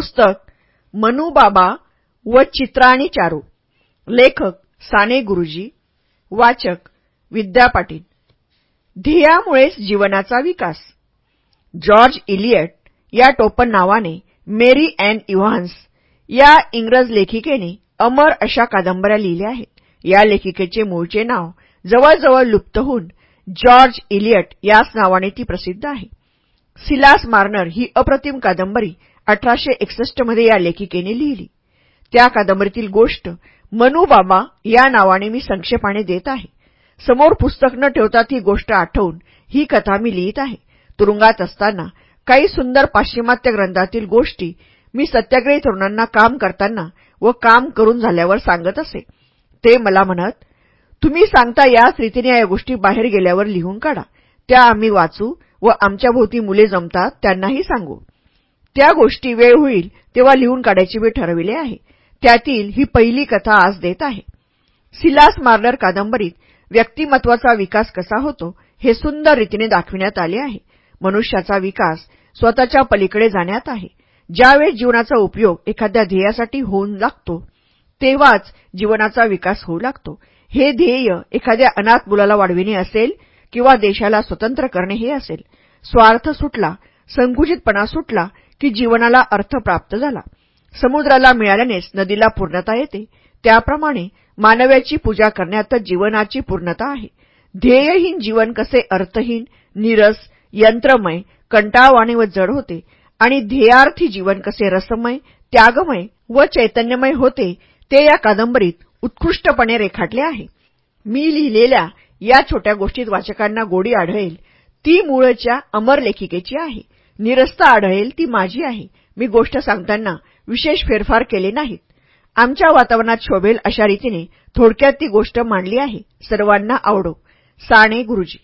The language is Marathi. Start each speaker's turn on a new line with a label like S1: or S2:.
S1: पुस्तक मनुबाबा व चित्राणी आणि चारू. लेखक साने गुरुजी वाचक विद्या पाटील. ध्येयामुळेच जीवनाचा विकास. जॉर्ज इलियट या टोपण नावाने मेरी अँड इव्हान्स या इंग्रज लेखिकेने अमर अशा कादंबऱ्या लिहिल्या आहेत. या लेखिकेचे मूळचे नाव जवळजवळ लुप्त होऊन जॉर्ज इलियट याच नावाने ती प्रसिद्ध आहे. सिलास मार्नर ही अप्रतिम कादंबरी अठराशे एकसष्टमध्ये या लेखिकेने लिहिली. त्या कादंबरीतील गोष्ट मनुबाबा या नावाने मी संक्षेपाने देत आहे. समोर पुस्तक न ठेवता ती गोष्ट आठवून ही कथा मी लिहित आहे. तुरुंगात असताना काही सुंदर पाश्चिमात्य ग्रंथातील गोष्टी मी सत्याग्रही तरुणांना काम करताना व काम करून झाल्यावर सांगत असे. ते मला म्हणत तुम्ही सांगता याच रीतीने या गोष्टी बाहेर गेल्यावर लिहून काढा. त्या आम्ही वाचू व आमच्याभोवती मुले जमतात त्यांनाही सांगू. त्या गोष्टी वेळ होईल तेव्हा लिहून काढायचे मी ठरविले आहे. त्यातील ही पहिली कथा आज देत आहे. सिलास मार्लर कादंबरीत व्यक्तिमत्वाचा विकास कसा होतो हे सुंदर रीतीने दाखविण्यात आले आहे. मनुष्याचा विकास स्वतःच्या पलीकडे जाण्यात आहे. ज्यावेळेस जीवनाचा उपयोग एखाद्या ध्येयासाठी होऊन लागतो तेव्हाच जीवनाचा विकास होऊ लागतो. हे ध्येय एखाद्या अनाथ मुलाला वाढविणे असेल किंवा देशाला स्वतंत्र करणे हे असेल. स्वार्थ सुटला संकुचितपणा सुटला की जीवनाला अर्थ प्राप्त झाला. समुद्राला मिळाल्यानेच नदीला पूर्णता येते. त्याप्रमाणे मानव्याची पूजा करण्यातच जीवनाची पूर्णता आहे. ध्येयहीन जीवन कसे अर्थहीन निरस यंत्रमय कंटाळवाणे व जड होते आणि ध्येयार्थी जीवन कसे रसमय त्यागमय व चैतन्यमय होते ते या कादंबरीत उत्कृष्टपणे रेखाटले आहे. मी लिहिलेल्या या छोट्या गोष्टीत वाचकांना गोडी आढळेल. ती मूळच्या अमर लेखिकेची आहे. निरस्ता आढळेल ती माझी आहे. मी गोष्ट सांगताना विशेष फेरफार केले नाहीत. आमच्या वातावरणात शोभेल अशा रीतीने थोडक्यात ती गोष्ट मांडली आहे. सर्वांना आवडो. साने गुरुजी.